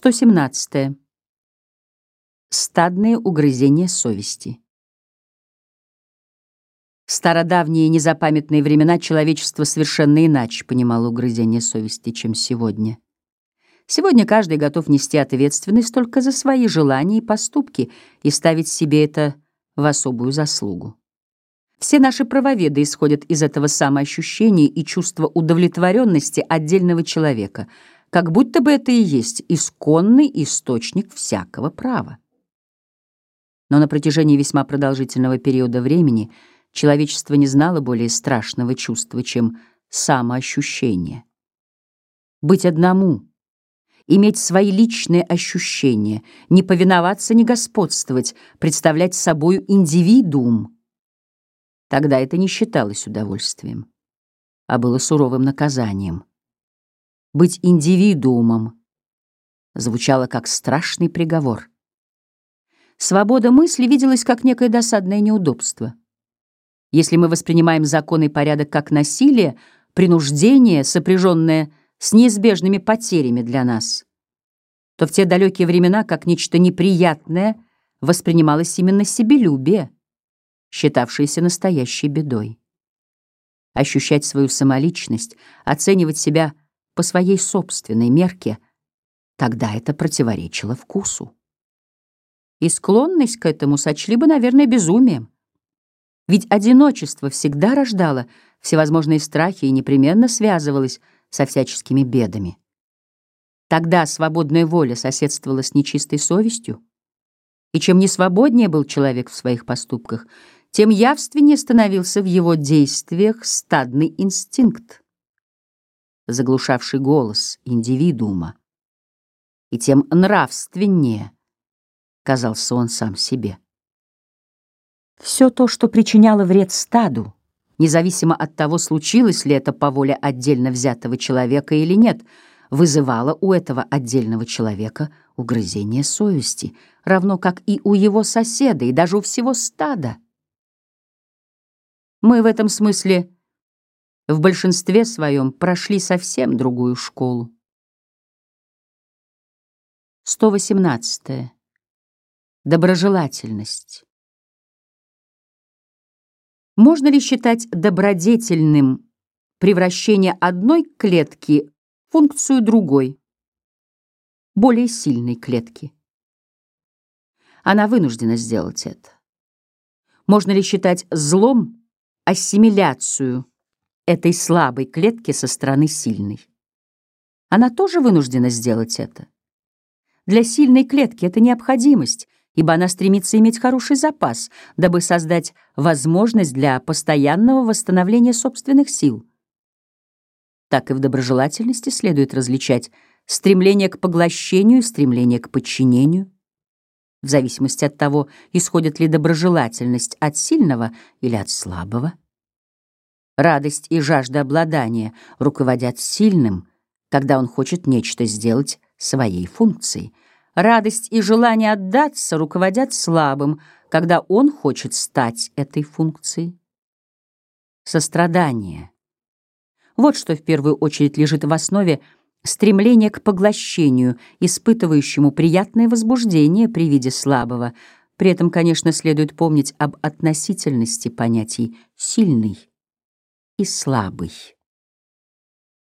117. Стадные угрызения совести. В стародавние незапамятные времена человечество совершенно иначе понимало угрызение совести, чем сегодня. Сегодня каждый готов нести ответственность только за свои желания и поступки и ставить себе это в особую заслугу. Все наши правоведы исходят из этого самоощущения и чувства удовлетворенности отдельного человека, как будто бы это и есть исконный источник всякого права. Но на протяжении весьма продолжительного периода времени человечество не знало более страшного чувства, чем самоощущение. Быть одному, иметь свои личные ощущения, не повиноваться, не господствовать, представлять собою индивидуум — Тогда это не считалось удовольствием, а было суровым наказанием. Быть индивидуумом звучало как страшный приговор. Свобода мысли виделась как некое досадное неудобство. Если мы воспринимаем закон и порядок как насилие, принуждение, сопряженное с неизбежными потерями для нас, то в те далекие времена как нечто неприятное воспринималось именно себелюбие — считавшееся настоящей бедой. Ощущать свою самоличность, оценивать себя по своей собственной мерке, тогда это противоречило вкусу. И склонность к этому сочли бы, наверное, безумием. Ведь одиночество всегда рождало всевозможные страхи и непременно связывалось со всяческими бедами. Тогда свободная воля соседствовала с нечистой совестью, и чем несвободнее был человек в своих поступках — тем явственнее становился в его действиях стадный инстинкт, заглушавший голос индивидуума, и тем нравственнее казался он сам себе. Все то, что причиняло вред стаду, независимо от того, случилось ли это по воле отдельно взятого человека или нет, вызывало у этого отдельного человека угрызение совести, равно как и у его соседа, и даже у всего стада. Мы в этом смысле в большинстве своем прошли совсем другую школу. 118. Доброжелательность. Можно ли считать добродетельным превращение одной клетки в функцию другой, более сильной клетки? Она вынуждена сделать это. Можно ли считать злом ассимиляцию этой слабой клетки со стороны сильной. Она тоже вынуждена сделать это. Для сильной клетки это необходимость, ибо она стремится иметь хороший запас, дабы создать возможность для постоянного восстановления собственных сил. Так и в доброжелательности следует различать стремление к поглощению и стремление к подчинению, в зависимости от того, исходит ли доброжелательность от сильного или от слабого. Радость и жажда обладания руководят сильным, когда он хочет нечто сделать своей функцией. Радость и желание отдаться руководят слабым, когда он хочет стать этой функцией. Сострадание. Вот что в первую очередь лежит в основе стремление к поглощению, испытывающему приятное возбуждение при виде слабого. При этом, конечно, следует помнить об относительности понятий «сильный» и «слабый».